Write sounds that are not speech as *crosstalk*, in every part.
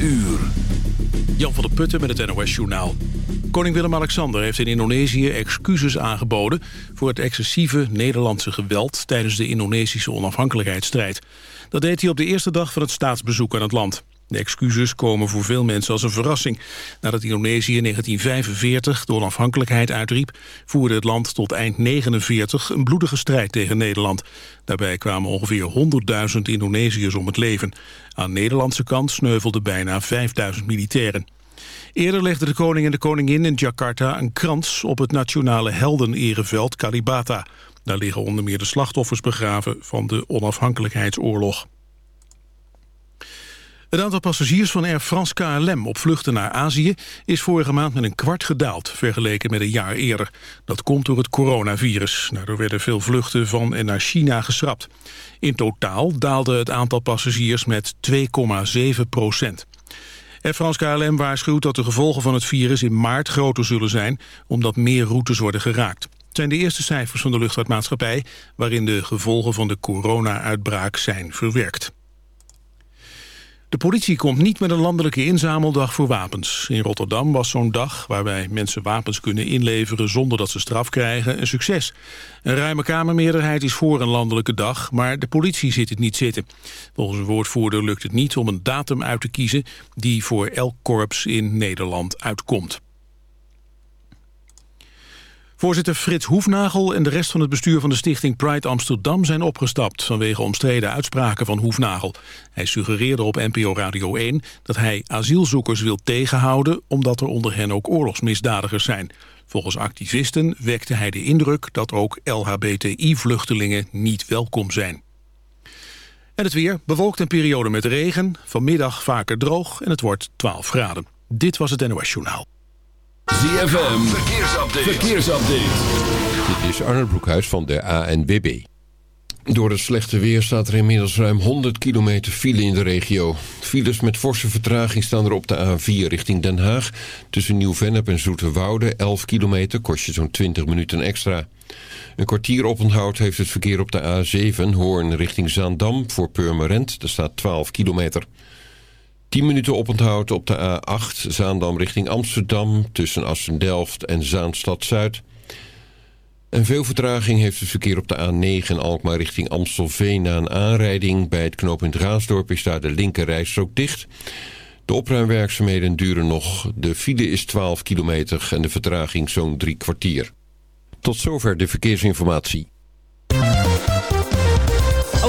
uur. Jan van der Putten met het NOS-journaal. Koning Willem-Alexander heeft in Indonesië excuses aangeboden... voor het excessieve Nederlandse geweld... tijdens de Indonesische onafhankelijkheidsstrijd. Dat deed hij op de eerste dag van het staatsbezoek aan het land. De excuses komen voor veel mensen als een verrassing. Nadat Indonesië in 1945 de onafhankelijkheid uitriep... voerde het land tot eind 49 een bloedige strijd tegen Nederland. Daarbij kwamen ongeveer 100.000 Indonesiërs om het leven. Aan de Nederlandse kant sneuvelden bijna 5.000 militairen. Eerder legden de koning en de koningin in Jakarta een krans... op het nationale heldenereveld Kalibata. Daar liggen onder meer de slachtoffers begraven van de onafhankelijkheidsoorlog. Het aantal passagiers van Air France KLM op vluchten naar Azië is vorige maand met een kwart gedaald, vergeleken met een jaar eerder. Dat komt door het coronavirus. Daardoor werden veel vluchten van en naar China geschrapt. In totaal daalde het aantal passagiers met 2,7 procent. Air France KLM waarschuwt dat de gevolgen van het virus in maart groter zullen zijn, omdat meer routes worden geraakt. Het zijn de eerste cijfers van de luchtvaartmaatschappij... waarin de gevolgen van de corona-uitbraak zijn verwerkt. De politie komt niet met een landelijke inzameldag voor wapens. In Rotterdam was zo'n dag waarbij mensen wapens kunnen inleveren zonder dat ze straf krijgen een succes. Een ruime kamermeerderheid is voor een landelijke dag, maar de politie zit het niet zitten. Volgens een woordvoerder lukt het niet om een datum uit te kiezen die voor elk korps in Nederland uitkomt. Voorzitter Frits Hoefnagel en de rest van het bestuur van de stichting Pride Amsterdam zijn opgestapt vanwege omstreden uitspraken van Hoefnagel. Hij suggereerde op NPO Radio 1 dat hij asielzoekers wil tegenhouden omdat er onder hen ook oorlogsmisdadigers zijn. Volgens activisten wekte hij de indruk dat ook LHBTI-vluchtelingen niet welkom zijn. En het weer, bewolkt een periode met regen, vanmiddag vaker droog en het wordt 12 graden. Dit was het NOS Journaal. ZFM, verkeersupdate. verkeersupdate. Dit is Arnold Broekhuis van de ANWB. Door het slechte weer staat er inmiddels ruim 100 kilometer file in de regio. Files met forse vertraging staan er op de A4 richting Den Haag. Tussen Nieuw-Vennep en Zoeterwoude, 11 kilometer, kost je zo'n 20 minuten extra. Een kwartier oponthoud heeft het verkeer op de A7, Hoorn richting Zaandam... voor Purmerend, daar staat 12 kilometer. 10 minuten oponthoud op de A8 Zaandam richting Amsterdam... tussen Assen-Delft en Zaanstad-Zuid. En veel vertraging heeft het verkeer op de A9 Alkmaar richting Amstelveen... na een aanrijding bij het knooppunt Raasdorp is daar de linkerrijstrook dicht... De opruimwerkzaamheden duren nog. De file is 12 kilometer en de vertraging zo'n drie kwartier. Tot zover de verkeersinformatie.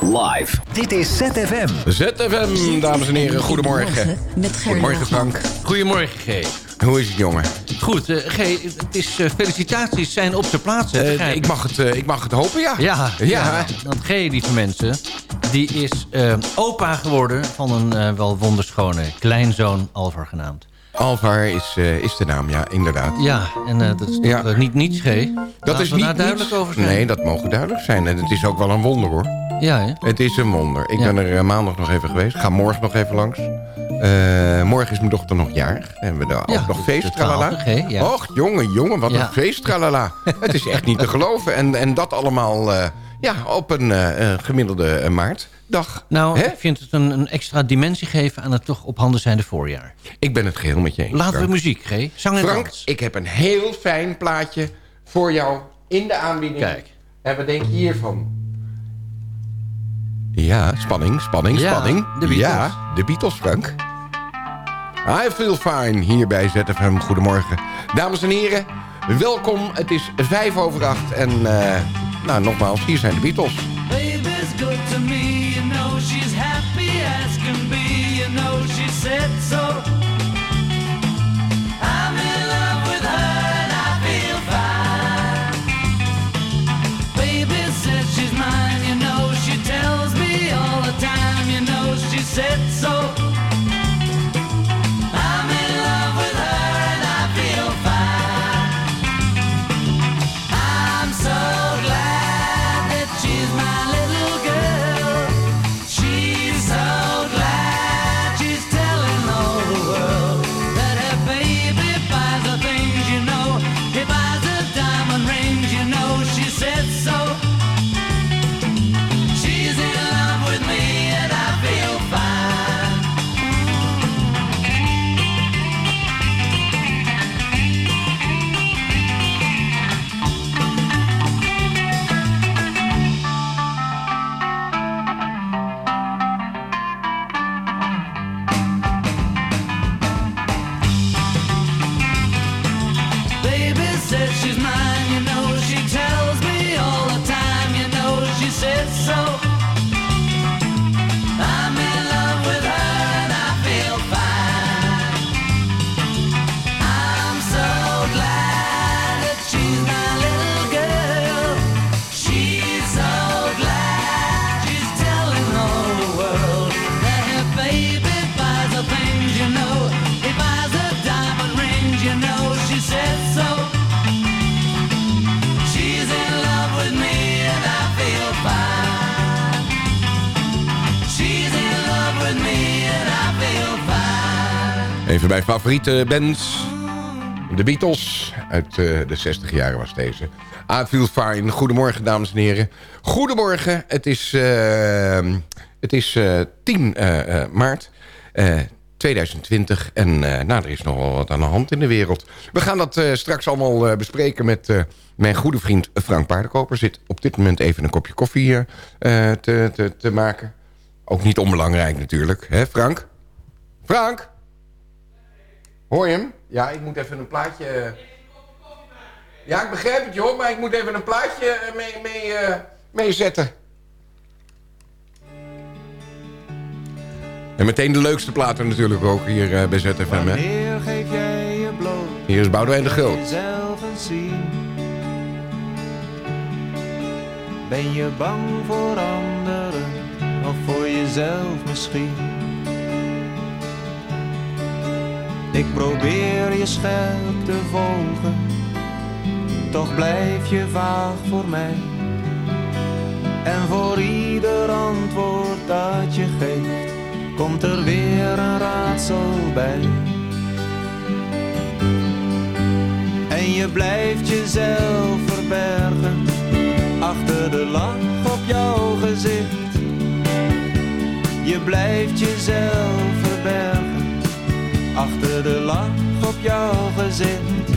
Live. Dit is ZFM. ZFM, dames en heren, goedemorgen. Met Goedemorgen Frank. Goedemorgen, G. Hoe is het, jongen? Goed, uh, G, het is, uh, felicitaties zijn op zijn plaats. Uh, ik, mag het, ik mag het hopen, ja. Ja, ja. ja want G, lieve mensen, die is opa geworden van een wel wonderschone kleinzoon, Alvar genaamd. Alvar is, uh, is de naam, ja, inderdaad. Ja, en uh, dat is ja. Uh, niet niets, G. Dat is niet duidelijk niets. over zijn. Nee, dat mogen duidelijk zijn. En het is ook wel een wonder, hoor. Ja, hè? Het is een wonder. Ik ja. ben er maandag nog even geweest. Ga morgen nog even langs. morgen is mijn dochter nog jarig. Hebben we daar ja, ook nog feest, tralala. Ja. Och, jongen, jongen, wat een feest, tralala. *laughs* het is echt niet te geloven. En, en dat allemaal ja, op een gemiddelde maart. Dag. Nou, He? ik vind het een, een, extra dimensie geven aan het toch op handen zijnde voorjaar. Ik ben het geheel met je eens. Laten we muziek, G. Zang en Frank, dans. ik heb een heel fijn plaatje voor jou in de aanbieding. Kijk. En wat denk je hiervan? Ja, spanning, spanning, ja, spanning. De Beatles. Ja, de Beatles, Frank. I feel fine, hier bij ZFM. Goedemorgen. Dames en heren, welkom. Het is vijf over acht. En uh, nou, nogmaals, hier zijn de Beatles. Baby's good to me, you know she's happy as can be, you know she said so. Know Even mijn favoriete bands. De Beatles. Uit uh, de 60 jaren was deze. Feel fine. Goedemorgen, dames en heren. Goedemorgen. Het is, uh, het is uh, 10 maart. 2020. En nou, er is nogal wat aan de hand in de wereld. We gaan dat straks allemaal bespreken met mijn goede vriend Frank Paardenkoper. Zit op dit moment even een kopje koffie hier te, te, te maken. Ook niet onbelangrijk natuurlijk. hè Frank? Frank? Hoor je hem? Ja, ik moet even een plaatje... Ja, ik begrijp het, joh, maar ik moet even een plaatje mee, mee, uh, mee zetten. En meteen de leukste platen natuurlijk ook hier uh, bij ZFM, hè? Wanneer geef jij je bloot? Hier is Boudewijn de Groot. Zien. Ben je bang voor anderen of voor jezelf misschien? Ik probeer je scherp te volgen, toch blijf je vaag voor mij. En voor ieder antwoord dat je geeft, komt er weer een raadsel bij. En je blijft jezelf verbergen, achter de lach op jouw gezicht. Je blijft jezelf achter de lach op jouw gezicht.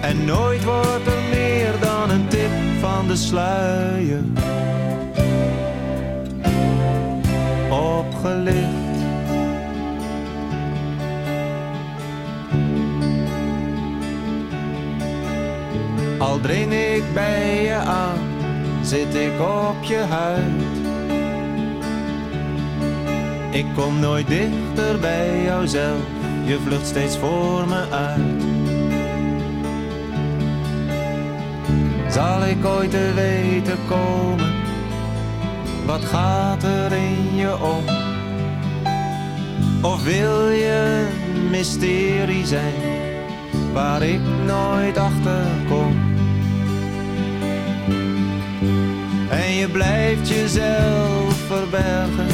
En nooit wordt er meer dan een tip van de sluier opgelicht. Al dring ik bij je aan, zit ik op je huid. Ik kom nooit dichter bij jouzelf, je vlucht steeds voor me uit. Zal ik ooit te weten komen, wat gaat er in je om? Of wil je een mysterie zijn, waar ik nooit achter kom? En je blijft jezelf verbergen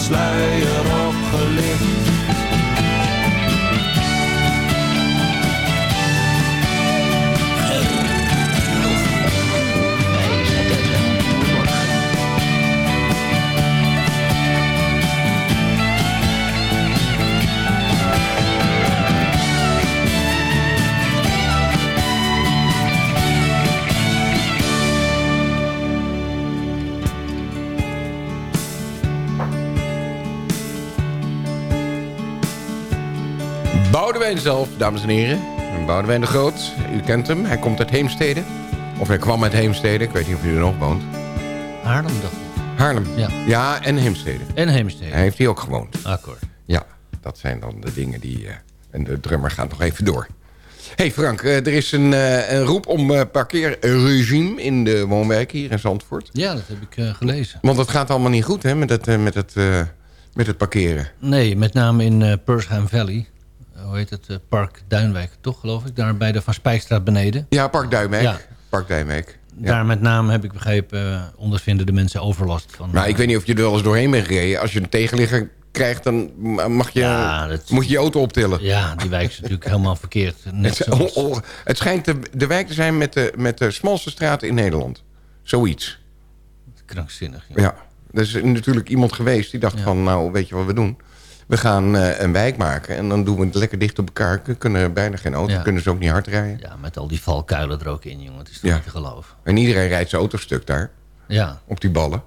sluier Boudewijn zelf, dames en heren. Boudewijn de Groot, u kent hem. Hij komt uit Heemstede. Of hij kwam uit Heemstede, ik weet niet of u er nog woont. Haarlem dacht ik. Haarlem. Ja. ja, en Heemstede. En Heemstede. Hij heeft hier ook gewoond. Akkoord. Ja, dat zijn dan de dingen die... eh, en de drummer gaat nog even door. hey Frank, eh, er is een, eh, een roep om parkeerregime in de woonwijken hier in Zandvoort. Ja, dat heb ik gelezen. Want het gaat allemaal niet goed hè, met het, met het, met het parkeren. Nee, met name in Persham Valley. Eh, hoe heet het? eh, Park Duinwijk, toch geloof ik? Daar bij de Van Spijkstraat beneden. Ja, Park Duinwijk. Ja. Park Duinwijk. Ja. Daar met name heb ik begrepen, eh, ondervinden de mensen overlast van. Maar ik weet niet of je er wel eens doorheen bent gereden. Als je een tegenligger krijgt, dan mag je, Ja, dat- moet je je auto optillen. Ja, die wijk is natuurlijk *laughs* helemaal verkeerd. Net Het, zoals... het schijnt de, de wijk te zijn met de, met de smalste straten in Nederland. Zoiets. Krankzinnig. Ja. Ja. Er is natuurlijk iemand geweest die dacht van... nou, weet je wat we doen? We gaan eh, een wijk maken en dan doen we het lekker dicht op elkaar. Kunnen bijna geen auto, Ja. kunnen ze ook niet hard rijden. Ja, met al die valkuilen er ook in, jongen. Het is toch Ja. niet te geloven. En iedereen rijdt zijn autostuk daar, Ja, op die ballen.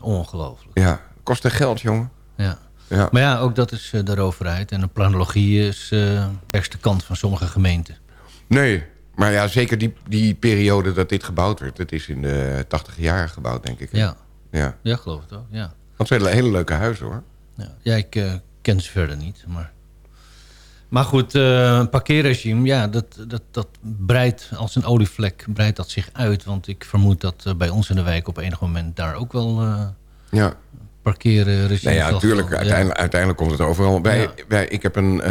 ongelooflijk. Ja, kost echt geld, jongen. Ja. Ja. Maar ja, ook dat is eh, de overheid. En de planologie is eh de beste kant van sommige gemeenten. Nee, maar ja, zeker die, die periode dat dit gebouwd werd. Het is in de 80 jaren gebouwd, denk ik. Ja, Ja. ja geloof het ook. Ja, Dat zijn hele leuke huizen, hoor. ja. ja ik eh, ken ze verder niet. Maar, maar goed, eh, een parkeerregime, ja, dat, dat, dat breidt als een olievlek breidt dat zich uit. Want ik vermoed dat eh, bij ons in de wijk op enig moment daar ook wel... eh, Ja. parkeren. Nou ja, natuurlijk. Uiteindelijk, uiteindelijk komt het overal. Wij, Ja. wij, ik heb een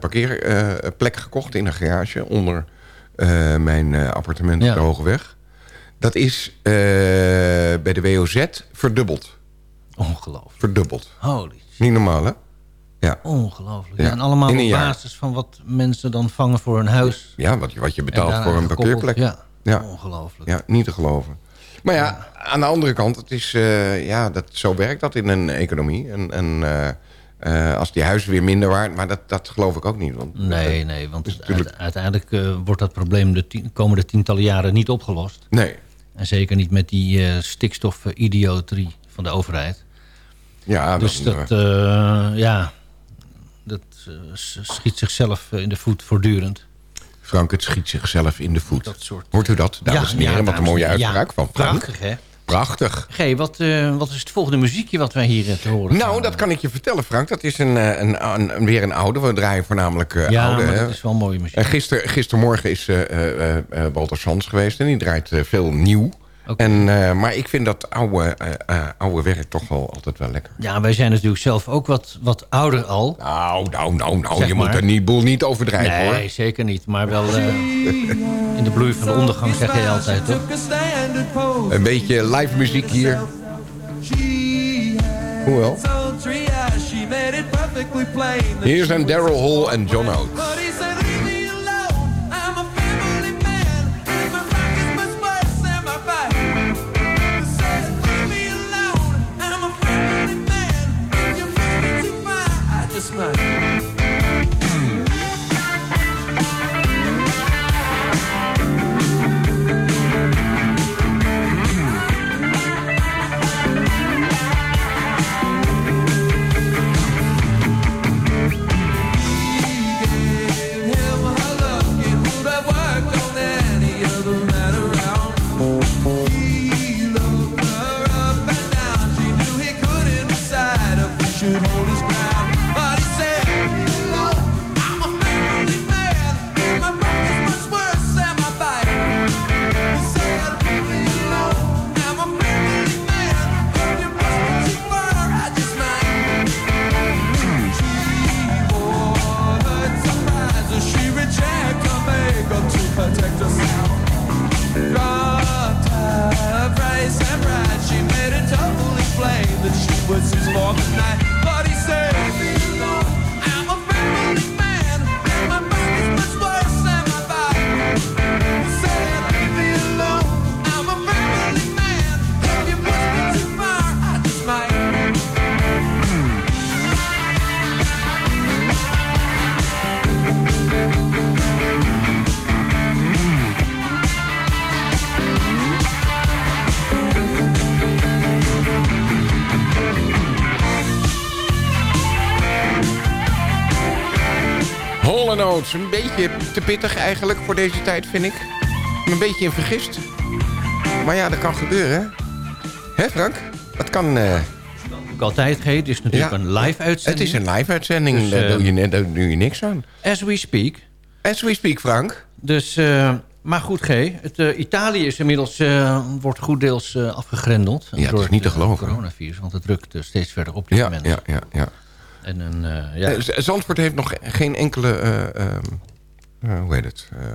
parkeerplek gekocht in een garage onder mijn appartement Ja. op de Hogeweg. Dat is bij de WOZ verdubbeld. Ongelooflijk. Verdubbeld. Holy Niet normaal, hè? Ja. Ongelooflijk. Ja. En allemaal op basis van wat mensen dan vangen voor een huis. Ja, wat, je- wat je betaalt voor een parkeerplek. Ja, Ja. ongelooflijk. Ja, niet te geloven. Maar ja, aan de andere kant, het is, eh, ja, dat, zo werkt dat in een economie. En, en eh, eh, als die huizen weer minder waard... Maar dat, dat geloof ik ook niet. Want, Nee, nee, want natuurlijk- uiteindelijk wordt dat probleem de tien- komende tientallen jaren niet opgelost. Nee. En zeker niet met die stikstof-idioterie van de overheid. Ja, dus dat- ja, schiet zichzelf eh, in de voet voortdurend. Frank, het schiet zichzelf in de voet. Dat soort- Hoort u dat, dames Ja, en heren? ja, wat een mooie uitspraak Ja, van Frank. prachtig, hè? Prachtig. G, wat, eh, wat is het volgende muziekje wat wij hier eh, te horen Nou, dat kan ik je vertellen, Frank. Dat is een, eh, een, een, weer een oude. We draaien voornamelijk Ja, oude. hè. dat is wel mooie muziek. En gister, gistermorgen is Walter Sans geweest. En die draait veel nieuw. En, eh, maar ik vind dat oude, eh, eh, oude werk toch wel altijd wel lekker. Ja, wij zijn natuurlijk zelf ook wat, wat ouder al. Nou, nou, nou, nou. Zeg je maar. moet er niet, boel niet overdrijven, nee, hoor. zeker niet. Maar wel in de bloei van de ondergang zeg jij altijd, toch? Een beetje live muziek hier. Hoewel. Hier zijn Daryl Hall en John Oates. this man. Oates, een beetje te pittig eigenlijk voor deze tijd, vind ik. Een beetje in vergist. Maar ja, dat kan gebeuren, hè? Hè, Frank? Dat kan... eh, Ook altijd. Het is natuurlijk Ja. een live uitzending. Het is een live uitzending, Dus, daar, doe je, daar doe je niks aan. As we speak. As we speak, Frank. Dus, eh, maar goed, G. Het, eh, Italië is inmiddels, wordt goed deels afgegrendeld. Ja, het door is niet te geloven. coronavirus, want het drukt steeds verder op dit Ja, moment. ja, ja, ja. En een, eh, ja, Eh, Zandvoort heeft nog geen enkele... eh, ehm, eh, hoe heet het? Eh,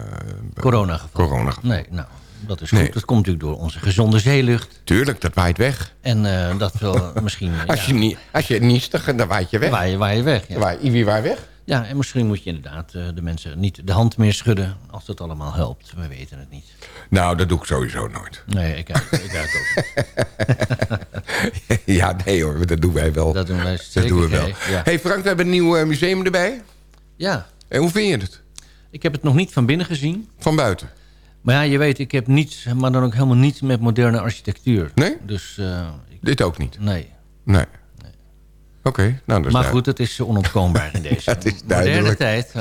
coronageval. Coronageval. Nee, nou, dat is goed. Nee. Dat komt natuurlijk door onze gezonde zeelucht. Tuurlijk, dat waait weg. En dat wil *laughs* misschien... Als ja, je, niet, als je niest, dan dan waait je weg. Waai je, waai je weg. Ja. Waai, wie waait weg? Ja, en misschien moet je inderdaad eh, de mensen niet de hand meer schudden... als dat allemaal helpt. We weten het niet. Nou, dat doe ik sowieso nooit. Nee, ik, ik, ik ook niet. *laughs* ja, nee hoor, dat doen wij wel. Dat doen wij Dat zeker. doen we wel. Ja. hey Frank, we hebben een nieuw eh, museum erbij. ja, En hoe vind je het? ik heb het nog niet van binnen gezien. Van buiten? Maar ja, je weet, ik heb niets, maar dan ook helemaal niets met moderne architectuur. Nee? Dus, eh, ik- Dit ook niet? nee. Nee. Oké, nou is maar goed, het is onontkoombaar in *laughs* deze Het is moderne tijd.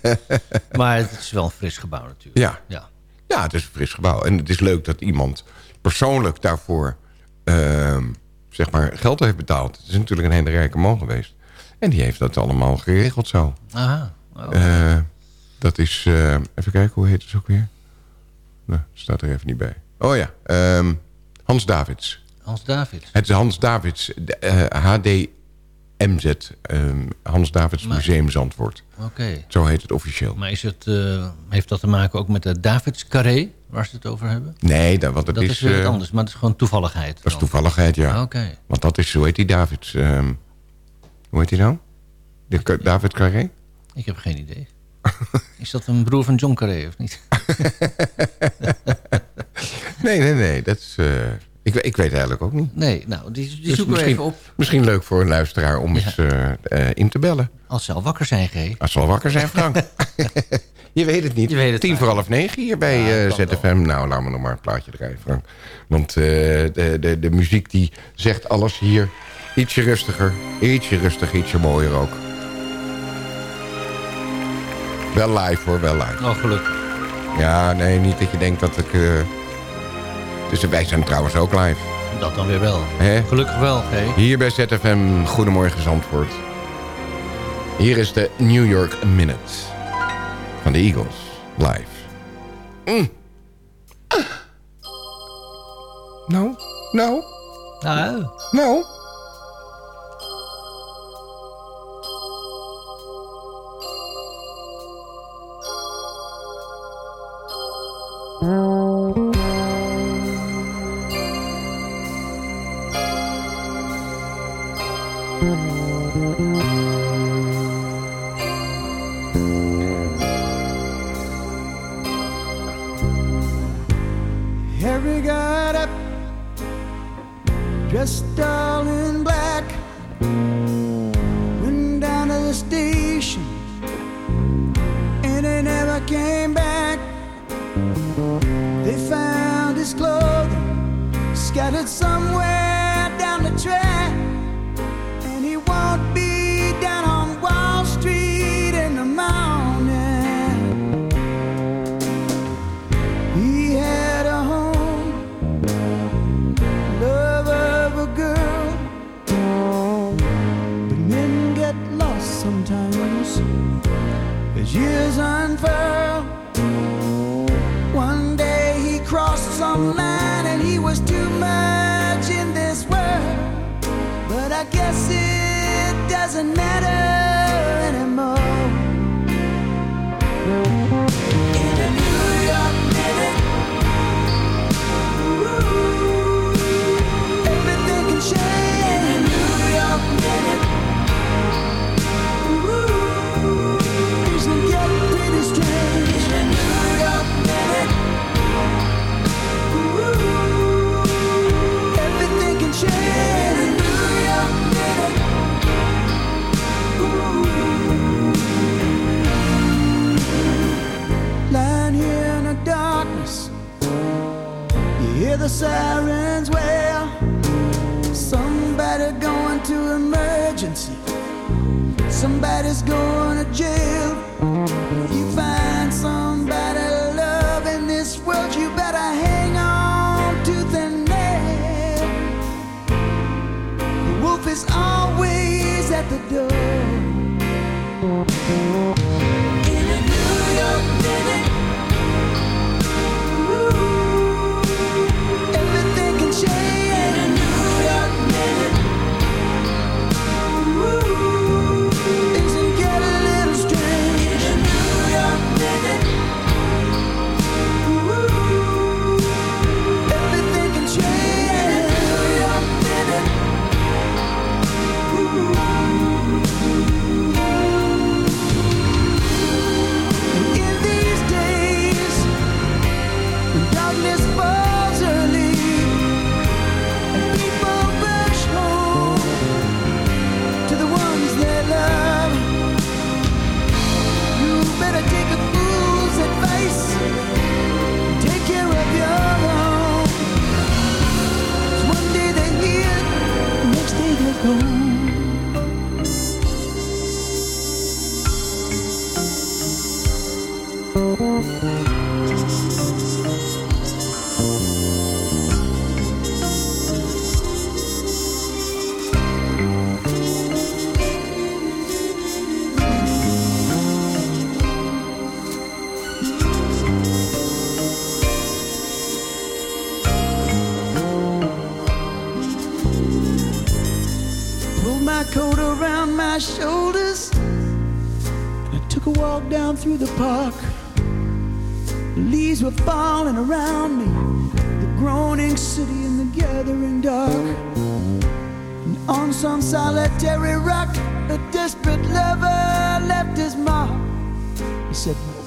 *laughs* maar het is wel een fris gebouw natuurlijk. Ja. Ja. ja, het is een fris gebouw. En het is leuk dat iemand persoonlijk daarvoor ehm, zeg maar geld heeft betaald. Het is natuurlijk een hele rijke man geweest. En die heeft dat allemaal geregeld zo. Aha. Oh. Eh, dat is... eh, even kijken, hoe heet het ook weer? Nou, staat er even niet bij. Oh ja, ehm, Hans Davids. Hans Davids. Het is Hans Davids, de, HDMZ, ehm, Hans Davids Maar- Museum Zandvoort. Oké. Zo heet het officieel. Maar is het, eh, heeft dat te maken ook met de Davids Carré, waar ze het over hebben? Nee, dat, want het dat is, is... weer wat eh, anders, maar het is gewoon toevalligheid. Dat is toevalligheid, ja. Oké. Want dat is, hoe heet die Davids? ehm, hoe heet hij nou? De, David Carré? Ik heb geen idee. *laughs* is dat een broer van John Carré of niet? *laughs* Nee, nee, nee. Dat is, eh, ik, ik weet eigenlijk ook niet. Nee, nou, die, die Dus zoeken we even op. Misschien leuk voor een luisteraar om eens eh, eh, in te bellen. Als ze al wakker zijn, G. Als ze al wakker zijn, Frank. *laughs* je weet het niet. Je weet het Tien voor half negen hier bij Ja, eh, ZFM. Nou, laat me nog maar een plaatje draaien, Frank. Want de, de, de muziek die zegt alles hier. Ietsje rustiger, ietsje rustiger, ietsje mooier ook. Wel live hoor, wel live. Oh, gelukkig. Ja, nee, niet dat je denkt dat ik... Dus wij zijn trouwens ook live. Dat dan weer wel. Hè? Gelukkig wel. Hier bij ZFM, Goedemorgen Zandvoort. Hier is de New York Minute van de Eagles, live. Mm. Ah. Nou, nou, Nou, nou. Guess it doesn't matter the sirens wail. Somebody going to emergency. Somebody's going to jail. Said,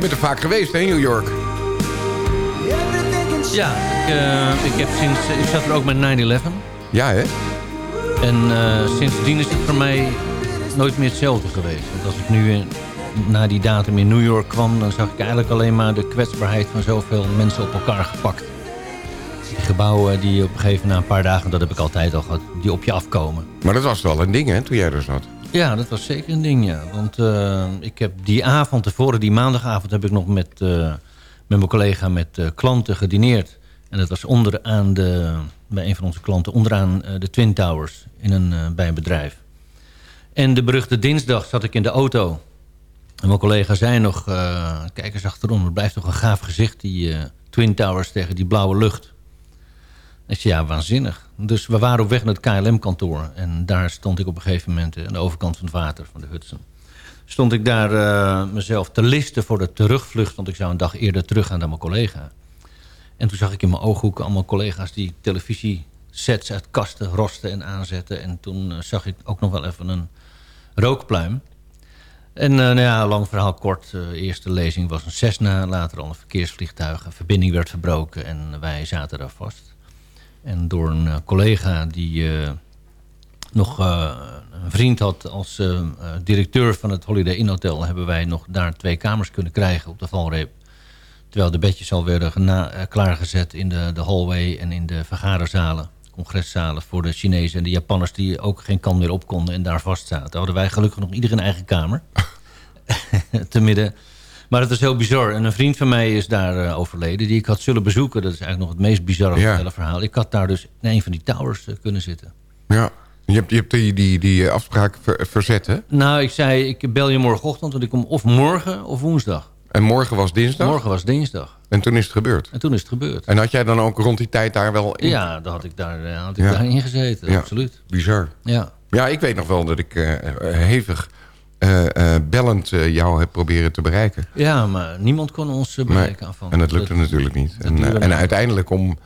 jij bent er vaak geweest, hè, New York? Ja, ik, eh, ik, heb sinds, ik zat er ook met 9-11. Ja, hè? En eh, sindsdien is het voor mij nooit meer hetzelfde geweest. Want als ik nu in, na die datum in New York kwam... dan zag ik eigenlijk alleen maar de kwetsbaarheid van zoveel mensen op elkaar gepakt. Die gebouwen die op een gegeven na een paar dagen, dat heb ik altijd al gehad, die op je afkomen. Maar dat was wel een ding, hè, toen jij er zat. Ja, dat was zeker een ding, ja. Want eh, ik heb die avond tevoren, die maandagavond... heb ik nog met, eh, met mijn collega met eh, klanten gedineerd. En dat was onderaan de, bij een van onze klanten... onderaan de Twin Towers in een, bij een bedrijf. En de beruchte dinsdag zat ik in de auto. En mijn collega zei nog... kijk eens achterom, het blijft toch een gaaf gezicht... die Twin Towers tegen die blauwe lucht. Ik zei, ja, waanzinnig. Dus we waren op weg naar het KLM-kantoor. En daar stond ik op een gegeven moment eh, aan de overkant van het water, van de Hudson. Stond ik daar eh, mezelf te listen voor de terugvlucht... want ik zou een dag eerder teruggaan dan mijn collega. En toen zag ik in mijn ooghoeken allemaal collega's... die televisiesets uit kasten rosten en aanzetten. En toen eh, zag ik ook nog wel even een rookpluim. En nou ja, lang verhaal kort. Eerste lezing was een Cessna, later al een verkeersvliegtuig. Een verbinding werd verbroken en wij zaten daar vast. En door een eh, collega die eh, nog eh, een vriend had als directeur van het Holiday Inn Hotel... hebben wij nog daar twee kamers kunnen krijgen op de valreep. Terwijl de bedjes al werden klaargezet in de, de hallway en in de vergaderzalen. Congreszalen voor de Chinezen en de Japanners die ook geen kant meer op konden en daar vast zaten. Hadden wij gelukkig nog ieder een eigen kamer. *laughs* te midden. Maar het is heel bizar. En een vriend van mij is daar eh, overleden, die ik had zullen bezoeken. Dat is eigenlijk nog het meest bizarre hele verhaal. Ik had daar dus in een van die towers eh, kunnen zitten. Ja. Je hebt, je hebt die, die, die afspraak ver- verzet, hè? Nou, ik zei, ik bel je morgenochtend, want ik kom of morgen of woensdag. En morgen was dinsdag? Morgen was dinsdag. En toen is het gebeurd? En toen is het gebeurd. En had jij dan ook rond die tijd daar wel in? Ja, dan had ik daar, eh, had ik Ja. daarin gezeten, Ja, absoluut. Bizar. Ja. Ja, ik weet nog wel dat ik eh, hevig eh, eh, bellend eh, jou heb proberen te bereiken. Ja, maar niemand kon ons bereiken aanvankelijk. En dat lukte natuurlijk niet. En, uiteindelijk om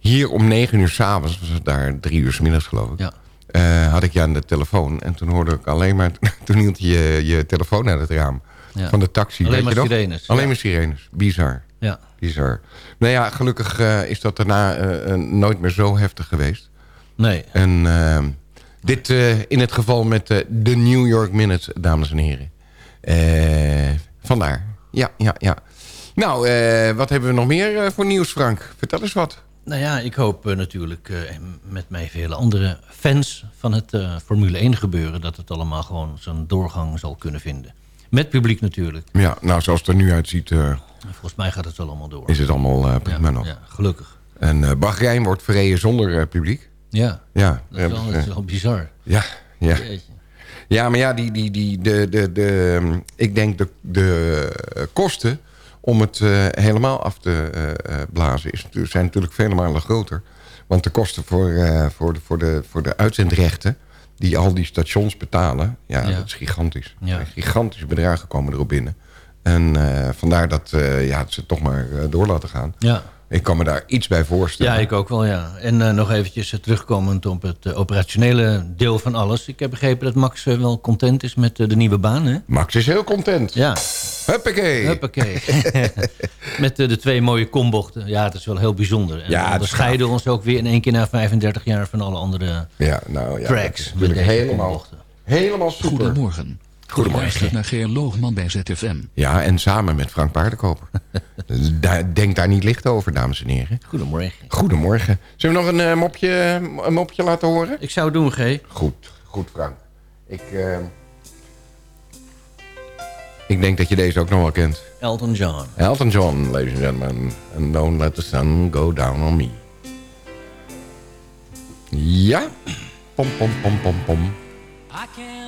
hier om negen uur s'avonds, was het daar drie uur 's middags geloof ik, Ja. had ik je aan de telefoon. En toen hoorde ik alleen maar, *laughs* toen hield je je telefoon aan het raam Ja. van de taxi. Alleen weet maar je sirenes, Alleen ja. maar sirenes. Bizar. Ja. Bizar. Nou ja, gelukkig is dat daarna nooit meer zo heftig geweest. Nee. En dit eh, in het geval met eh, de New York Minute, dames en heren. Eh, vandaar. Ja, ja, ja. Nou, wat hebben we nog meer voor nieuws, Frank? Vertel eens wat. Nou ja, ik hoop natuurlijk met mij vele andere fans van het Formule 1 gebeuren... dat het allemaal gewoon zijn doorgang zal kunnen vinden. Met publiek natuurlijk. Ja, nou, zoals het er nu uitziet, Volgens mij gaat het wel allemaal door. is het allemaal prima nog. Ja, gelukkig. En Bahrein wordt verreden zonder publiek. Ja, Ja, dat is wel, dat is wel bizar. Ja, ja. Ja, maar ja, die, die, die, de, de, de, ehm, ik denk de, de kosten om het eh, helemaal af te eh, eh, blazen is, zijn natuurlijk vele malen groter. Want de kosten voor, eh, voor, de, voor, de, voor de uitzendrechten die al die stations betalen, ja, Ja. dat is gigantisch. Ja. Gigantische bedragen komen erop binnen. En eh, vandaar dat eh, ja, ze het toch maar eh, door laten gaan. Ja. Ik kan me daar iets bij voorstellen. Ja, ik ook wel, ja. En eh, nog eventjes eh, terugkomend op het eh, operationele deel van alles. Ik heb begrepen dat Max wel content is met de nieuwe baan, hè? Max is heel content. Ja. Huppakee. Huppakee. *laughs* met de twee mooie kombochten. Ja, het is wel heel bijzonder. En Ja, we onderscheiden ons ook weer in één keer na 35 jaar van alle andere Ja, nou ja. tracks. dat is met natuurlijk deze helemaal, kombochten. helemaal super. Goedemorgen. Goedemorgen. Naar Geer Loogman bij ZFM. Ja, en samen met Frank Paardenkoper. *laughs* Daar- Denk daar niet licht over, dames en heren. Goedemorgen. Goedemorgen. Zullen we nog een, eh, mopje, een mopje laten horen? Ik zou het doen, G. Goed, goed Frank. Ik, eh, ik denk dat je deze ook nog wel kent. Elton John. Elton John, ladies and gentlemen. And don't let the sun go down on me. Ja. Pom, pom, pom, pom, pom. I can't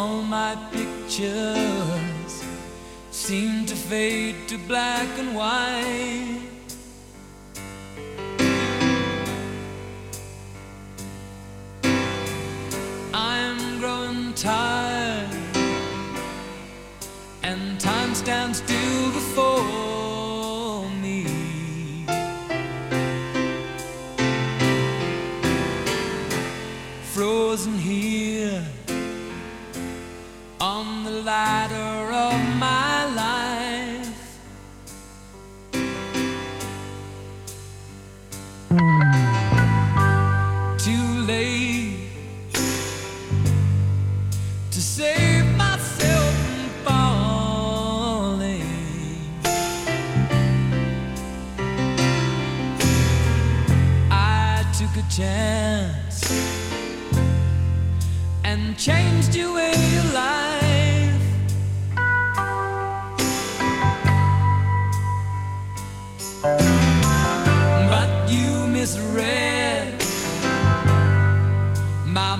All my pictures seem to fade to black and white. I'm growing tired and time stands still before ladder of my life. Too late to save myself from falling. I took a chance and changed your way of life. Misread my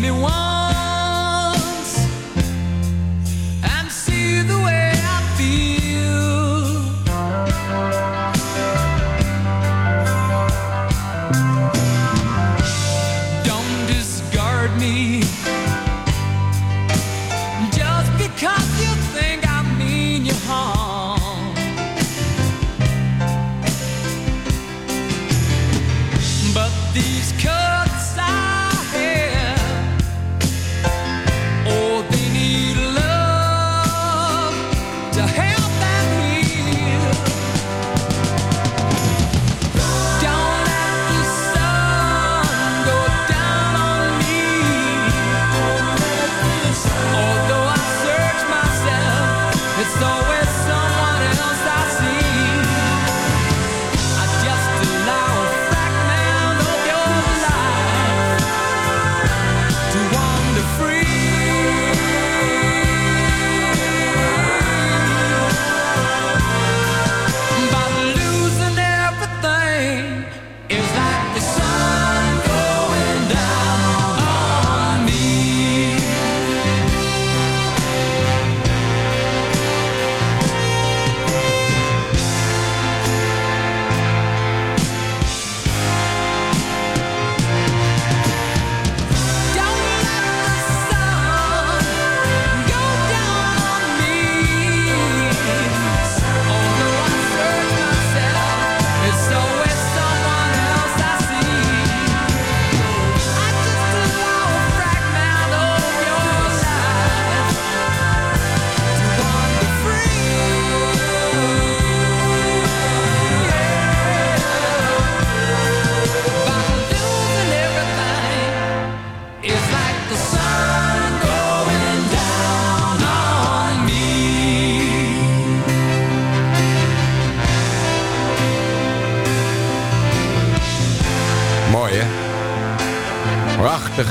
me once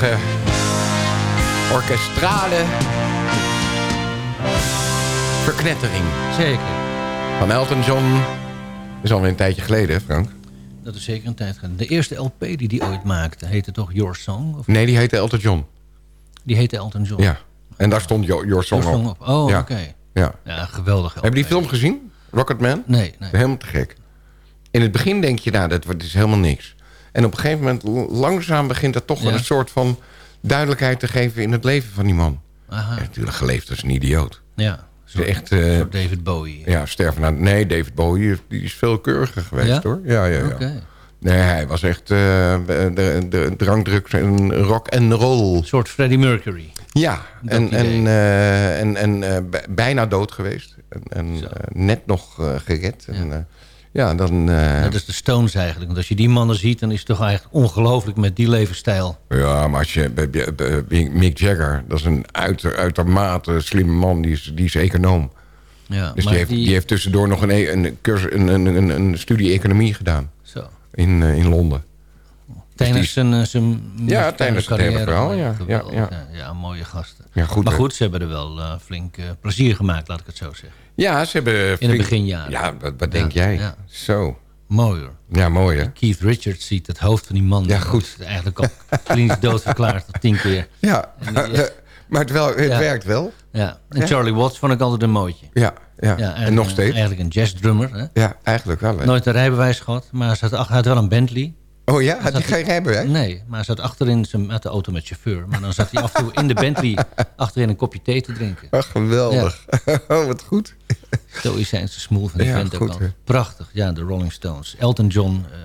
Prachtige orkestrale verknettering. Zeker. Van Elton John. is alweer een tijdje geleden, hè, Frank? Dat is zeker een tijd geleden. De eerste LP die die ooit maakte, heette toch Your Song? Of Nee, die heette Elton John. Die heette Elton John. Ja. En daar stond Your, Your Song Your Song op. op. Oh, ja. oké. Ja. Ja, geweldig. Heb je die film gezien? Rocketman? Nee, nee. Helemaal te gek. In het begin denk je, nou, dat is helemaal niks. En op een gegeven moment, langzaam begint dat toch Ja. een soort van duidelijkheid te geven in het leven van die man. Aha. Natuurlijk geleefd als een idioot. Ja. Is echt, eh, David Bowie. Ja, sterven naar... Nee, David Bowie die is veel keuriger geweest, Ja? hoor. Ja, ja, ja. Oké. Nee, hij was echt eh, de, de drankdrugs en rock en roll. Een soort Freddie Mercury. Ja, Dat en, idee. en, eh, en, en bij- bijna dood geweest. En, en net nog gered. Ja, en, ja dan... eh, Dat is de Stones eigenlijk. Want als je die mannen ziet, dan is het toch eigenlijk ongelooflijk met die levensstijl. Ja, maar als je... Mick Jagger, dat is een uiter, uitermate slimme man. Die is, die is econoom. Ja, dus maar die heeft, die- die heeft tussendoor nog een, e- een, cursus, een, een, een, een studie economie gedaan. Zo. In, eh, in Londen. Tijdens zijn, eh, zijn Ja, tijdens het hele carrière. verhaal, ja. Ja, ja. ja, mooie gasten. Ja, goed, maar hè? goed, ze hebben er wel flink plezier gemaakt, laat ik het zo zeggen. Ja, ze hebben... In de flink- beginjaren. Ja, wat, wat denk jij? ja. Zo. Mooi hoor. Ja, mooi hè? Keith Richards ziet het hoofd van die man. Ja, goed. Eigenlijk al klinisch doodverklaard tien keer. *laughs* Ja, die, *laughs* maar het, wel, het werkt wel. Ja, en. Charlie Watts vond ik altijd een mooitje. Ja, ja. en nog steeds. Eigenlijk een jazzdrummer. Hè? Ja, eigenlijk wel. Hè? Nooit een rijbewijs gehad, maar ach, hij had wel een Bentley. Oh ja, had hij geen rijbewijs? Nee, maar hij zat achterin zijn, met de auto met chauffeur. Maar dan zat hij af en toe in de Bentley *laughs* achterin een kopje thee te drinken. Ach, geweldig. *laughs* Oh, wat goed. Zo is hij zijn smoel van die Ja, vent ook al. Prachtig, ja, de Rolling Stones. Elton John, eh,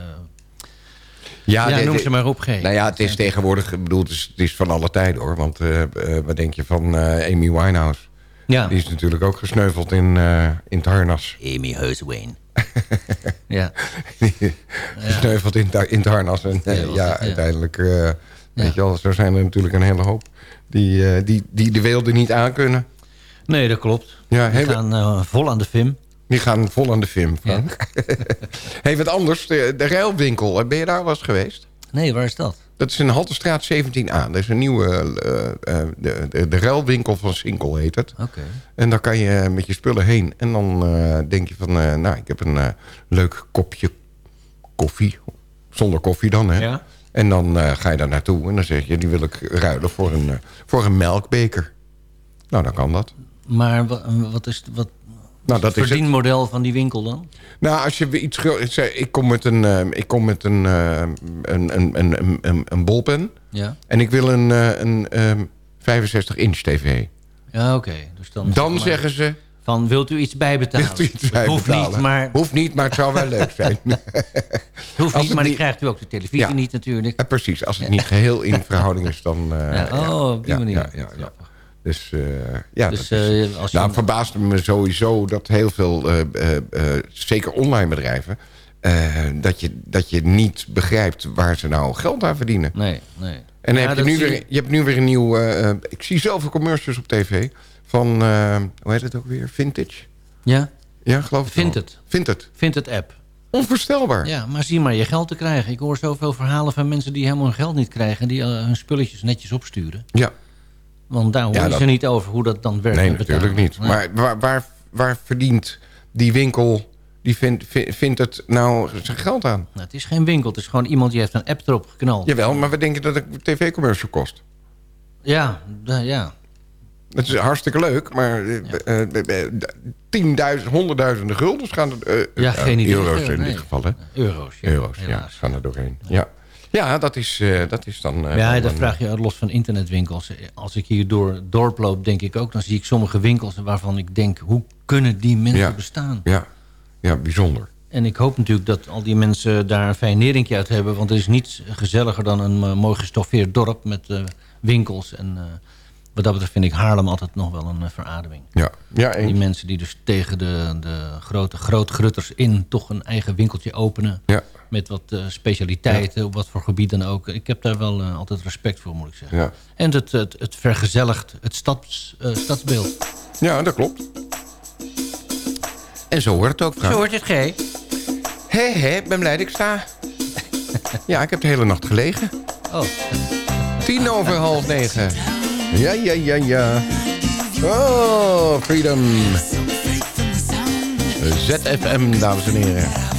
Ja, de- noem de- ze maar op, G. Nou ja, het is tegenwoordig, ik bedoel, het is, het is van alle tijden hoor. Want eh, eh, wat denk je van eh, Amy Winehouse? Ja. Die is natuurlijk ook gesneuveld in, eh, in het harnas. Amy Heuswain. Ja. *laughs* gesneuveld in, in het harnas. En eh, Ja, uiteindelijk, eh, weet je wel, zo zijn er natuurlijk een hele hoop. Die, eh, die, die de weelde niet aankunnen. Nee, dat klopt. Ja, Die gaan vol aan de film. Die gaan vol aan de film, Frank. *laughs* hey, wat anders. De, de ruilwinkel, ben je daar wel eens geweest? Nee, waar is dat? Dat is in Haltestraat 17a. Dat is een nieuwe... eh, eh, de, de, de ruilwinkel van Sinkel heet het. Oké. En daar kan je met je spullen heen. En dan eh, denk je van... nou, ik heb een leuk kopje koffie. Zonder koffie dan, hè? Ja. En dan ga je daar naartoe. En dan zeg je, die wil ik ruilen voor een, voor een melkbeker. Nou, dan kan dat. Maar wa- wat is wat, Nou, dat het verdienmodel van die winkel dan? Nou, als je iets... ik kom met een, eh, ik kom met een, eh, een, een, een, een, een, een bolpen. Ja. En ik wil een, eh, een ehm, 65-inch tv. Ja, oké. Dus dan, Dan zeggen ze... Van, wilt u iets bijbetalen? Wilt u iets Het Hoeft niet, maar, Hoeft niet, maar het zou wel leuk zijn. *laughs* hoeft niet, maar dan krijgt u ook de televisie Ja. niet natuurlijk. Ja, precies. Als het niet geheel in verhouding is, dan... Ja, oh, op die manier. Ja, ja, ja. Dus, eh, ja, Dus, dat is- eh, als je- nou, verbaasde me sowieso dat heel veel, eh, zeker online bedrijven... dat, je, dat je niet begrijpt waar ze nou geld aan verdienen. Nee, nee. En Ja, heb je, nu weer, je hebt nu weer een nieuw... ik zie zoveel commercials op tv van... hoe heet het ook weer? Vintage? Ja? Ja, geloof ik Vindt wel. het. Vindt het. Vindt het app. Onvoorstelbaar. Ja, maar zie maar je geld te krijgen. Ik hoor zoveel verhalen van mensen die helemaal hun geld niet krijgen... en die hun spulletjes netjes opsturen. Ja. Want daar hoor Ja, je dat- ze niet over hoe dat dan werkt. Nee, natuurlijk niet. Nee. Maar waar, waar, waar verdient die winkel... die vindt, vi- vindt het nou zijn geld aan? Nou, het is geen winkel, het is gewoon iemand die heeft een app erop geknald. Jawel, maar we denken dat een tv-commercial kost. Ja, ja. Dat is hartstikke leuk, maar eh, eh, eh, tienduizend, honderdduizenden guldens gaan er... Ja, geen idee. Euro's in dit geval, hè? Euro's, ja, Euro's, ja. Gaan er doorheen. Ja, ja dat, is, eh, dat is dan... eh, ja, dat een- vraag je los van internetwinkels. Als ik hier door het dorp loop, denk ik ook... dan zie ik sommige winkels waarvan ik denk... hoe kunnen die mensen Ja. bestaan? Ja, ja bijzonder. En ik hoop natuurlijk dat al die mensen daar een fijn neringje uit hebben. Want er is niets gezelliger dan een eh, mooi gestoffeerd dorp met winkels. En wat dat betreft vind ik Haarlem altijd nog wel een verademing. Ja, ja Die mensen die dus tegen de, de grote grootgrutters in toch een eigen winkeltje openen. Ja. Met wat eh, specialiteiten, op wat voor gebied dan ook. Ik heb daar wel eh, altijd respect voor, moet ik zeggen. Ja. En het, het, het vergezelligt het stads, eh, stadsbeeld. Ja, dat klopt. En zo hoort het ook, Frank. Zo hoort het, G. Hé, hé, ben blij dat ik sta. ja, ik heb de hele nacht gelegen. Oh. Tien over half negen. Ja, ja, ja, ja. Oh, freedom. ZFM, dames en heren.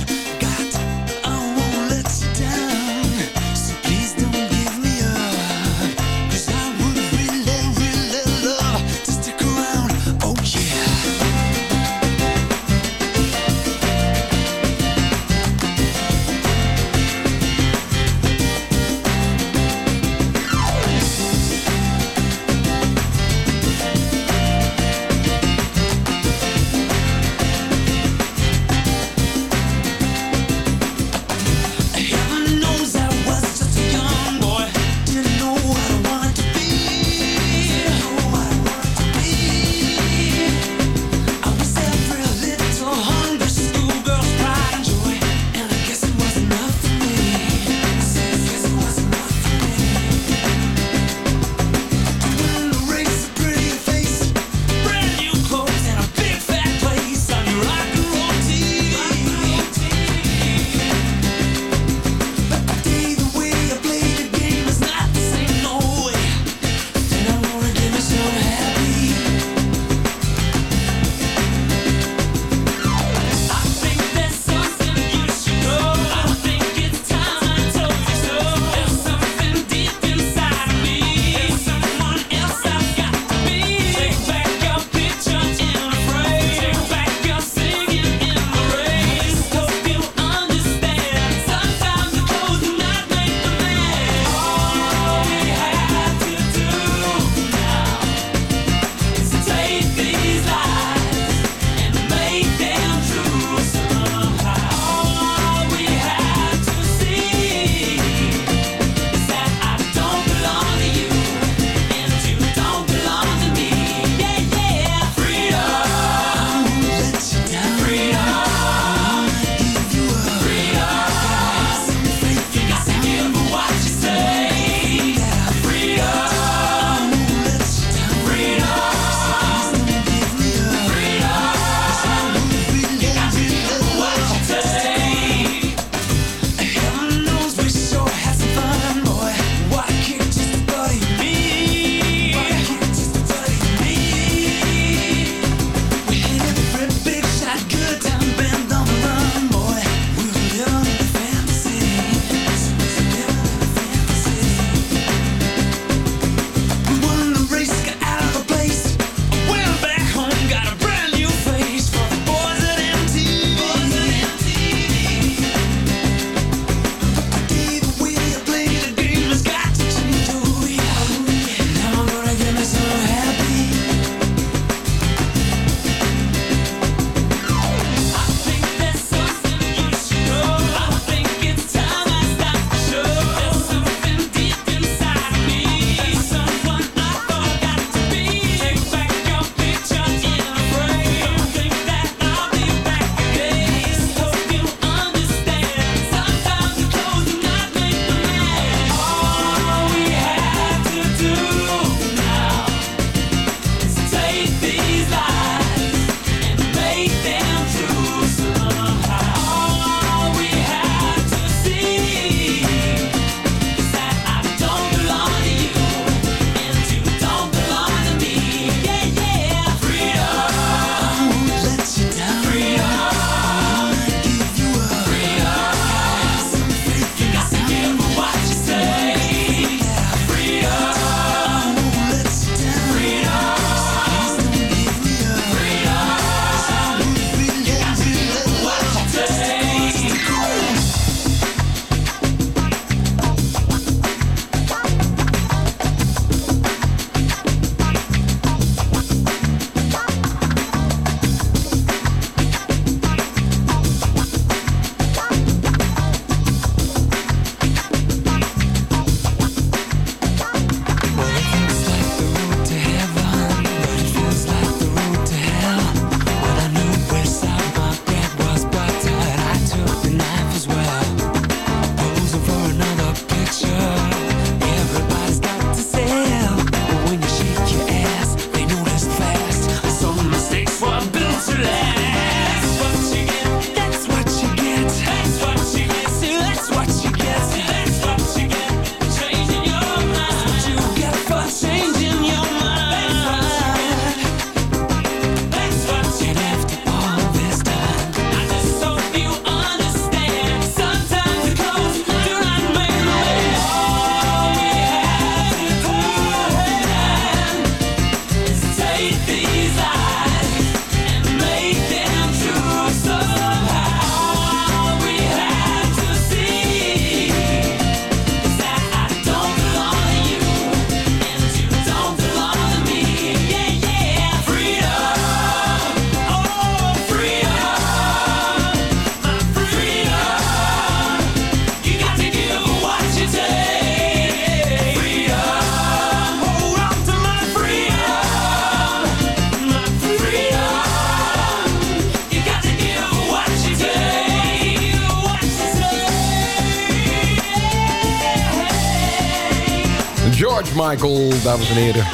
Michael, dames en heren.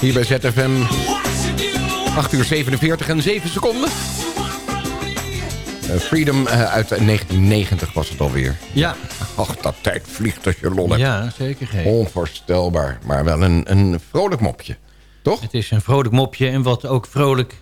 Hier bij ZFM. 8 uur 47 en 7 seconden. Eh, Freedom eh, uit 1990 was het alweer. Ja. Ach, dat tijd vliegt als je lol hebt. Ja, zeker geen. Onvoorstelbaar, maar wel een, een vrolijk mopje. Toch? Het is een vrolijk mopje. En wat ook vrolijk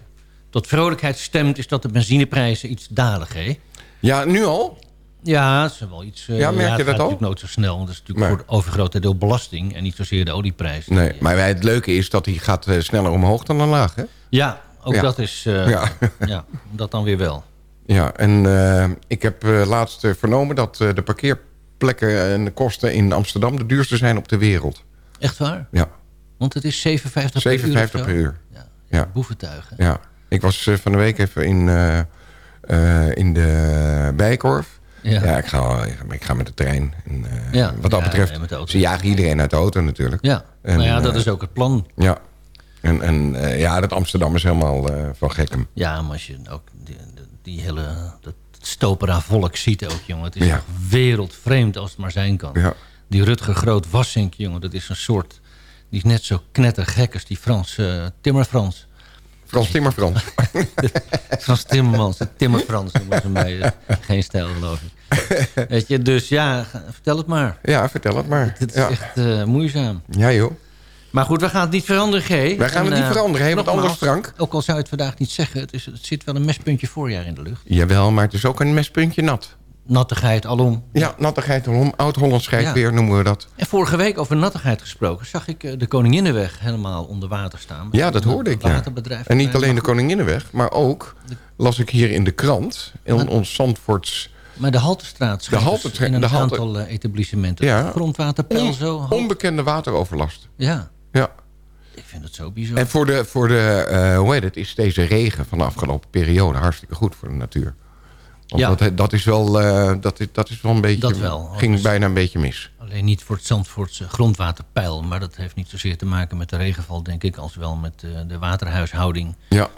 tot vrolijkheid stemt... is dat de benzineprijzen iets dalen, hè? Ja, nu al? Ja, is wel iets... eh, Ja, merk je dat al? natuurlijk nooit zo snel. Want dat is natuurlijk voor het overgrote deel belasting... en niet zozeer de olieprijs. Nee, maar het leuke is dat hij gaat eh, sneller omhoog dan omlaag, hè? Ja, ook Ja. dat is... eh, Ja. *laughs* ja. dat dan weer wel. Ja, en eh, ik heb eh, laatst eh, vernomen dat eh, de parkeerplekken en de kosten in Amsterdam de duurste zijn op de wereld. Echt waar? Ja, Want het is 57 per uur. 57 of per uur. Ja, Ja. boeventuigen. ja. Ik was eh, van de week even in, eh, eh, in de Bijkorf. Ja. Ja, ik, ga, ik ga met de trein. En, eh, Ja, wat dat ja, betreft, ze jagen iedereen uit de auto natuurlijk. Ja, En, nou ja, dat eh, is ook het plan. Ja, en, en eh, ja, dat Amsterdam is helemaal van gekkem. Ja, maar als je ook die, hele dat stopera volk ziet ook, jongen. Het is Ja. echt wereldvreemd als het maar zijn kan. Ja. Die Rutger Groot Wassink, jongen, dat is een soort... Die is net zo knettergek als die Frans uh, Timmer Frans. Timmer Frans. Timmermans, *laughs* Timmer Frans noemen ze mij. eh, Geen stijl, geloof ik. Weet je, dus ja, vertel het maar. Ja, vertel het maar. Het is Ja. echt eh, moeizaam. Ja, joh. Maar goed, we gaan het niet veranderen, G. Wij gaan het niet eh, veranderen, nogmaals, anders, Frank. Ook al zou je het vandaag niet zeggen, het, is, het zit wel een mespuntje voorjaar in de lucht. Jawel, maar het is ook een mespuntje nat. Nattigheid, alom. Ja, nattigheid om. Oud-Hollands Ja. weer noemen we dat. En vorige week over nattigheid gesproken... zag ik eh, de Koninginnenweg helemaal onder water staan. Ja, dat hoorde ik, ja. En niet alleen de Koninginnenweg, maar ook, las ik hier in de krant, in Maar- ons Zandvoorts... Maar de Haltestraat dus Haltestraat- in een de Halte- aantal eh, etablissementen. Ja. Grondwaterpeil on- zo. onbekende wateroverlast. Ja, Ja. ik vind het zo bizar. En voor de, voor de eh, hoe heet het, is deze regen van de afgelopen periode hartstikke goed voor de natuur. Want Ja. dat, dat, is wel, eh, dat, is, dat is wel een beetje... Dat wel. Ging Anders- bijna een beetje mis. Alleen niet voor het Zandvoortse grondwaterpeil. Maar dat heeft niet zozeer te maken met de regenval, denk ik... als wel met eh, de waterhuishouding, Ja.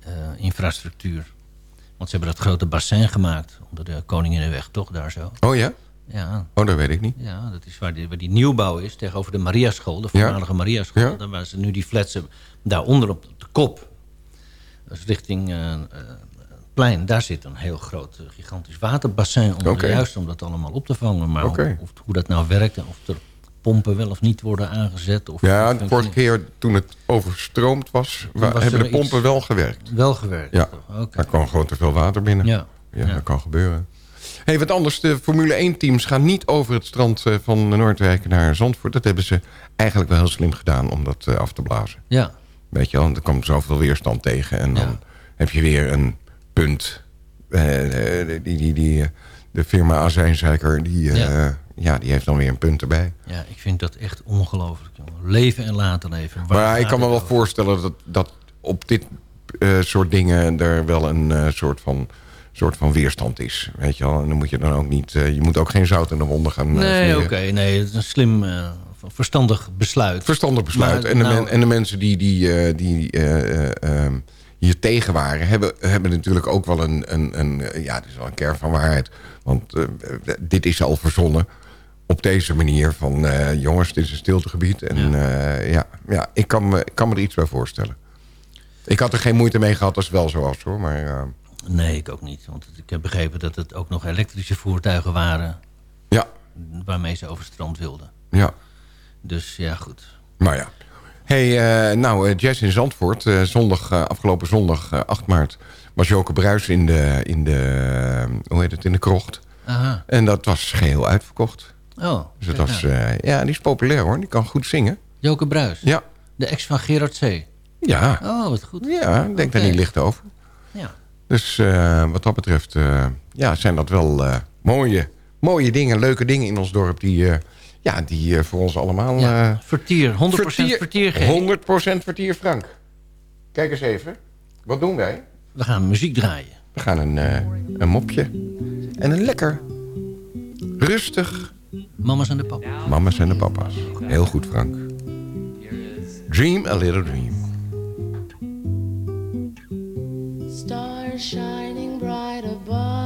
eh, infrastructuur. Want ze hebben dat grote bassin gemaakt onder de Koninginnenweg, toch daar zo? Oh ja? Ja, Oh, dat weet ik niet. Ja, dat is waar die, waar die nieuwbouw is, tegenover de Mariaschool, de voormalige Mariaschool. Ja. Daar waar ze nu die flats hebben. Daaronder op de kop, dus richting plein, daar zit een heel groot, eh, gigantisch waterbassin onder. Oké. Juist om dat allemaal op te vangen. Maar hoe, of, hoe dat nou werkt en of er pompen wel of niet worden aangezet. Of Ja, de vorige keer toen het overstroomd was, wa- was hebben de pompen wel gewerkt. Wel gewerkt. Ja, daar kwam gewoon te veel water binnen. Ja. Ja, dat kan gebeuren. hey, wat anders. De Formule 1-teams gaan niet over het strand eh, van Noordwijk naar Zandvoort. Dat hebben ze eigenlijk wel heel slim gedaan om dat eh, af te blazen. Ja. Weet je wel, er kwam zoveel weerstand tegen. En dan heb je weer een punt. Eh, eh, die, die, die, eh, de firma Azijnzeiker, die, Ja. ja. die heeft dan weer een punt erbij. ja, ik vind dat echt ongelooflijk. jongen. Leven en laten leven. Waar Maar ik kan me wel over? voorstellen dat, dat op dit soort dingen er wel een soort, van, soort van weerstand is. Weet je wel? En dan moet je dan ook niet. je moet ook geen zout in de wonden gaan. Nee, oké. nee, het is een slim, verstandig besluit. Verstandig besluit. Maar en, de nou- men- en de mensen die, die, die eh, eh, ehm, hier tegen waren, hebben, hebben natuurlijk ook wel een, een, een, eh, ja, het is wel een kern van waarheid. Want eh, dit is al verzonnen op deze manier van, eh, jongens, dit is een stiltegebied. En ja, ja, ja ik, kan me, ik kan me er iets bij voorstellen. Ik had er geen moeite mee gehad als het wel zo was, hoor. Maar eh, Nee, ik ook niet. Want ik heb begrepen dat het ook nog elektrische voertuigen waren... Ja. waarmee ze over het strand wilden. ja, Dus ja, goed. maar ja. Hey, eh, nou, eh, Jazz in Zandvoort. eh, zondag, afgelopen zondag, eh, 8 maart, was Joke Bruis in de, in de, hoe heet het, in de krocht. Aha. En dat was geheel uitverkocht. Oh, Dus kijk was, nou. ja, die is populair hoor. Die kan goed zingen. Joke Bruis? Ja. De ex van Gerard C. Ja. Oh, wat goed. Ja, ik denk daar niet licht over. Ja. Dus wat dat betreft, ja, zijn dat wel mooie, mooie dingen, leuke dingen in ons dorp die, ja, die eh, voor ons allemaal... Ja, eh, vertier, 100% vertier, G. 100% vertier, Frank. Kijk eens even. Wat doen wij? We gaan muziek draaien. We gaan een, eh, een mopje. En een lekker, rustig... Mama's en de papa. Mama's en de papa's. Heel goed, Frank. Dream a little dream. Stars shining bright above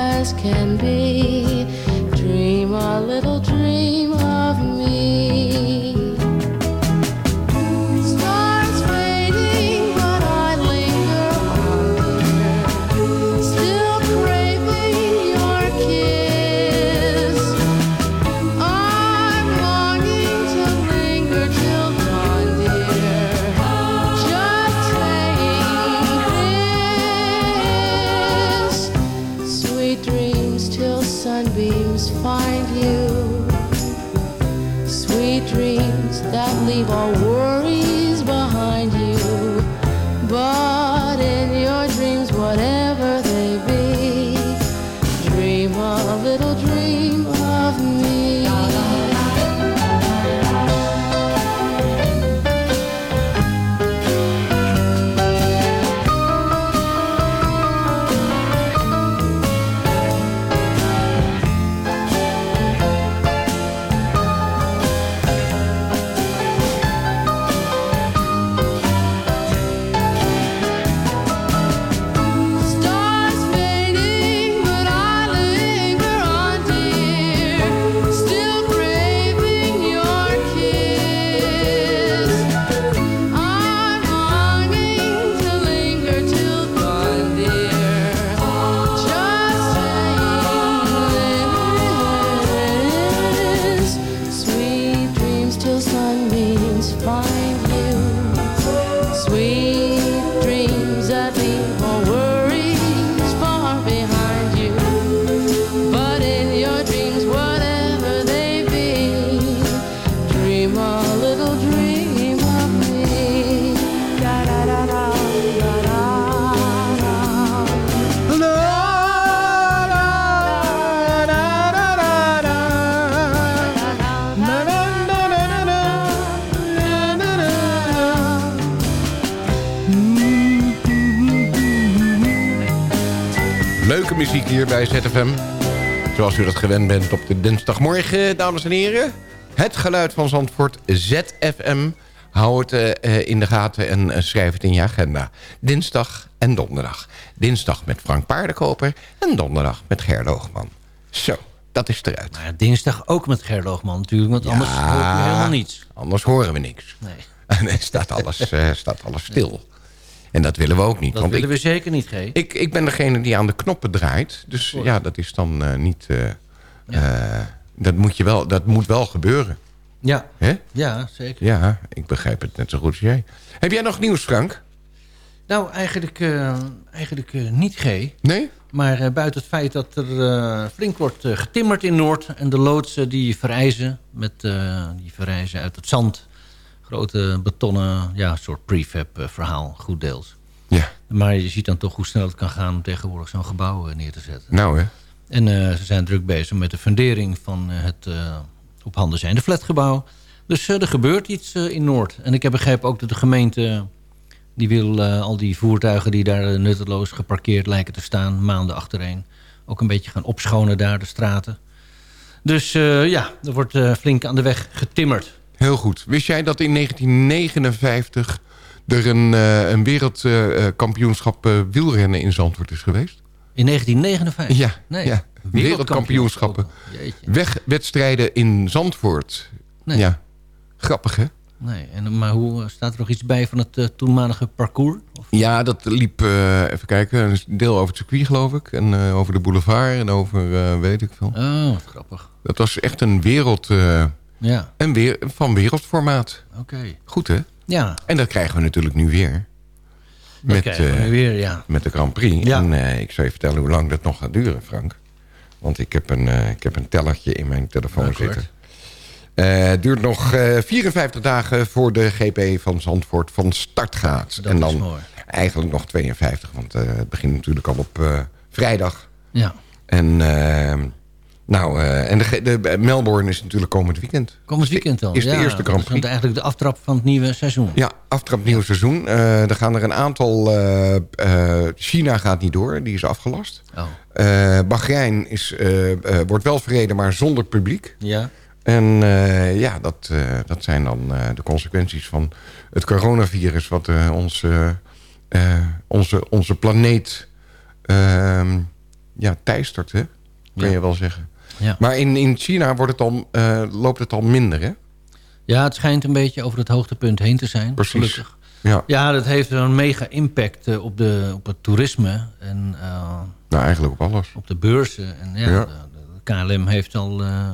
as can be. Muziek hier bij ZFM. Zoals u dat gewend bent op de dinsdagmorgen, dames en heren. Het geluid van Zandvoort, ZFM. Hou het eh, eh, in de gaten en eh, schrijf het in je agenda. Dinsdag en donderdag. Dinsdag met Frank Paardenkoper en donderdag met Ger Loogman. Zo, dat is eruit. Maar dinsdag ook met Gerloogman natuurlijk, want anders hoor je helemaal niets. Anders horen we niks. Nee. *laughs* En dan staat alles, staat alles stil. En dat willen we ook niet. Dat want willen ik, we zeker niet, G. ik, ik ben degene die aan de knoppen draait. Dus ja, dat is dan eh, niet... eh, eh, dat, moet je wel, dat moet wel gebeuren. Ja, Hè? ja zeker. Ja, ik begrijp het net zo goed als jij. Heb jij nog nieuws, Frank? Nou, eigenlijk, eigenlijk niet G. Nee? Maar buiten het feit dat er flink wordt getimmerd in Noord... en de loodsen die verrijzen, met, die verrijzen uit het zand... grote betonnen, ja, soort prefab eh, verhaal, goed deels. Ja. Maar je ziet dan toch hoe snel het kan gaan... om tegenwoordig zo'n gebouw eh, neer te zetten. Nou, hè? En eh, ze zijn druk bezig met de fundering van het op handen zijnde flatgebouw. Dus er gebeurt iets in Noord. En ik heb begrepen ook dat de gemeente... die wil al die voertuigen die daar nutteloos geparkeerd lijken te staan... maanden achtereen, ook een beetje gaan opschonen daar, de straten. Dus ja, er wordt flink aan de weg getimmerd. Heel goed. Wist jij dat in 1959 er een, eh, een wereldkampioenschap eh, wielrennen in Zandvoort is geweest? In 1959? Ja, Nee. ja. wereldkampioenschappen. Wegwedstrijden in Zandvoort. Nee. Ja, grappig hè? Nee, en, maar hoe, eh, staat er nog iets bij van het toenmalige parcours? Ja, dat liep, eh, even kijken, een deel over het circuit geloof ik. En over de boulevard en over weet ik veel. Oh, wat grappig. Dat was echt een wereld, Ja. een weer, van wereldformaat. Oké. Goed hè? Ja. En dat krijgen we natuurlijk nu weer. Met, eh, weer, ja. met de Grand Prix. Ja. En eh, ik zal je vertellen hoe lang dat nog gaat duren, Frank. Want ik heb een, eh, ik heb een tellertje in mijn telefoon Akkoord. zitten. Het duurt nog eh, 54 dagen voor de GP van Zandvoort van start gaat. Dat en is dan mooi. eigenlijk nog 52, want het begint natuurlijk al op vrijdag. Ja. En eh, Nou, eh, en de, de, Melbourne is natuurlijk komend weekend. Komend weekend al. Is de ja, eerste Grand Dat is eigenlijk de aftrap van het nieuwe seizoen. Ja, aftrap nieuw seizoen. Eh, er gaan er een aantal... eh, eh, China gaat niet door, die is afgelast. Oh. Eh, Bahrein is, eh, eh, wordt wel verreden, maar zonder publiek. Ja. En eh, ja, dat, eh, dat zijn dan eh, de consequenties van het coronavirus... wat eh, onze, eh, onze, onze planeet ehm, ja, teistert, hè? kan Ja. je wel zeggen. Ja. Maar in, in China wordt het al, eh, loopt het al minder, hè? Ja, het schijnt een beetje over het hoogtepunt heen te zijn. Precies. Gelukkig. Ja. Ja, dat heeft een mega impact eh, op, de, op het toerisme. En eh, Nou, eigenlijk op alles. op de beurzen. En ja, Ja. De, de KLM heeft al eh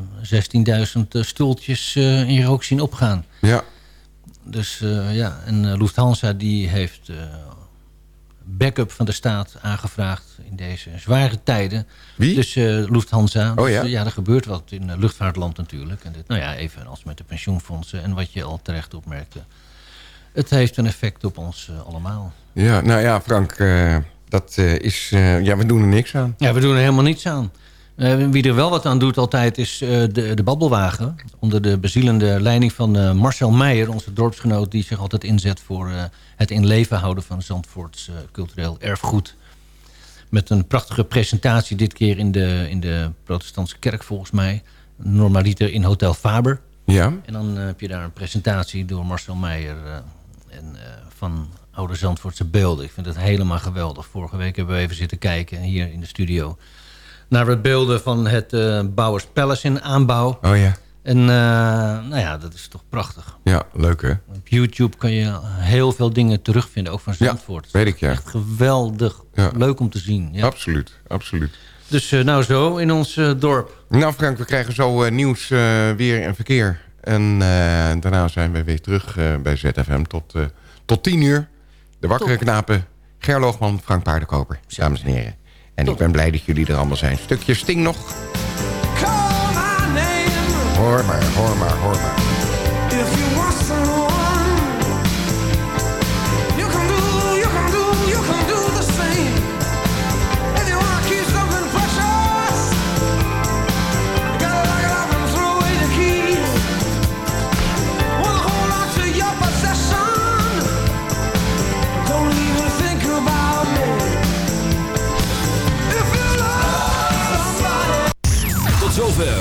16.000 stoeltjes in rook zien opgaan. Ja. Dus ja, en Lufthansa die heeft backup van de staat aangevraagd in deze zware tijden. Wie? Dus eh, Lufthansa. Oh Dus, ja? eh, ja, er gebeurt wat in eh, luchtvaartland natuurlijk. En dit, nou ja, even als met de pensioenfondsen en wat je al terecht opmerkte. Het heeft een effect op ons allemaal. Ja, nou ja, Frank, eh, dat eh, is... eh, ja, we doen er niks aan. Ja, we doen er helemaal niets aan. Eh, wie er wel wat aan doet altijd is eh, de, de babbelwagen. Onder de bezielende leiding van eh, Marcel Meijer, onze dorpsgenoot... die zich altijd inzet voor het in leven houden van Zandvoorts cultureel erfgoed. Met een prachtige presentatie dit keer in de, in de protestantse kerk volgens mij. Normaliter in Hotel Faber. Ja. En dan heb je daar een presentatie door Marcel Meijer... en, van oude Zandvoortse beelden. Ik vind het helemaal geweldig. Vorige week hebben we even zitten kijken hier in de studio... naar wat beelden van het eh Bouwers Palace in aanbouw. Oh ja. En eh, nou ja, dat is toch prachtig. Ja, leuk hè? Op YouTube kan je heel veel dingen terugvinden, ook van Zandvoort. weet ik ja. Echt geweldig. Ja. Leuk om te zien. Ja. Absoluut, absoluut. Dus eh, nou zo, in ons dorp. Nou Frank, we krijgen zo nieuws, weer en verkeer. En daarna zijn we weer terug bij ZFM tot, tot 10 uur. De wakkere knapen, Ger Loogman, Frank Paardenkoper, dames en heren. En ik ben blij dat jullie er allemaal zijn. Stukje Sting nog. Hoor maar, hoor maar, hoor maar.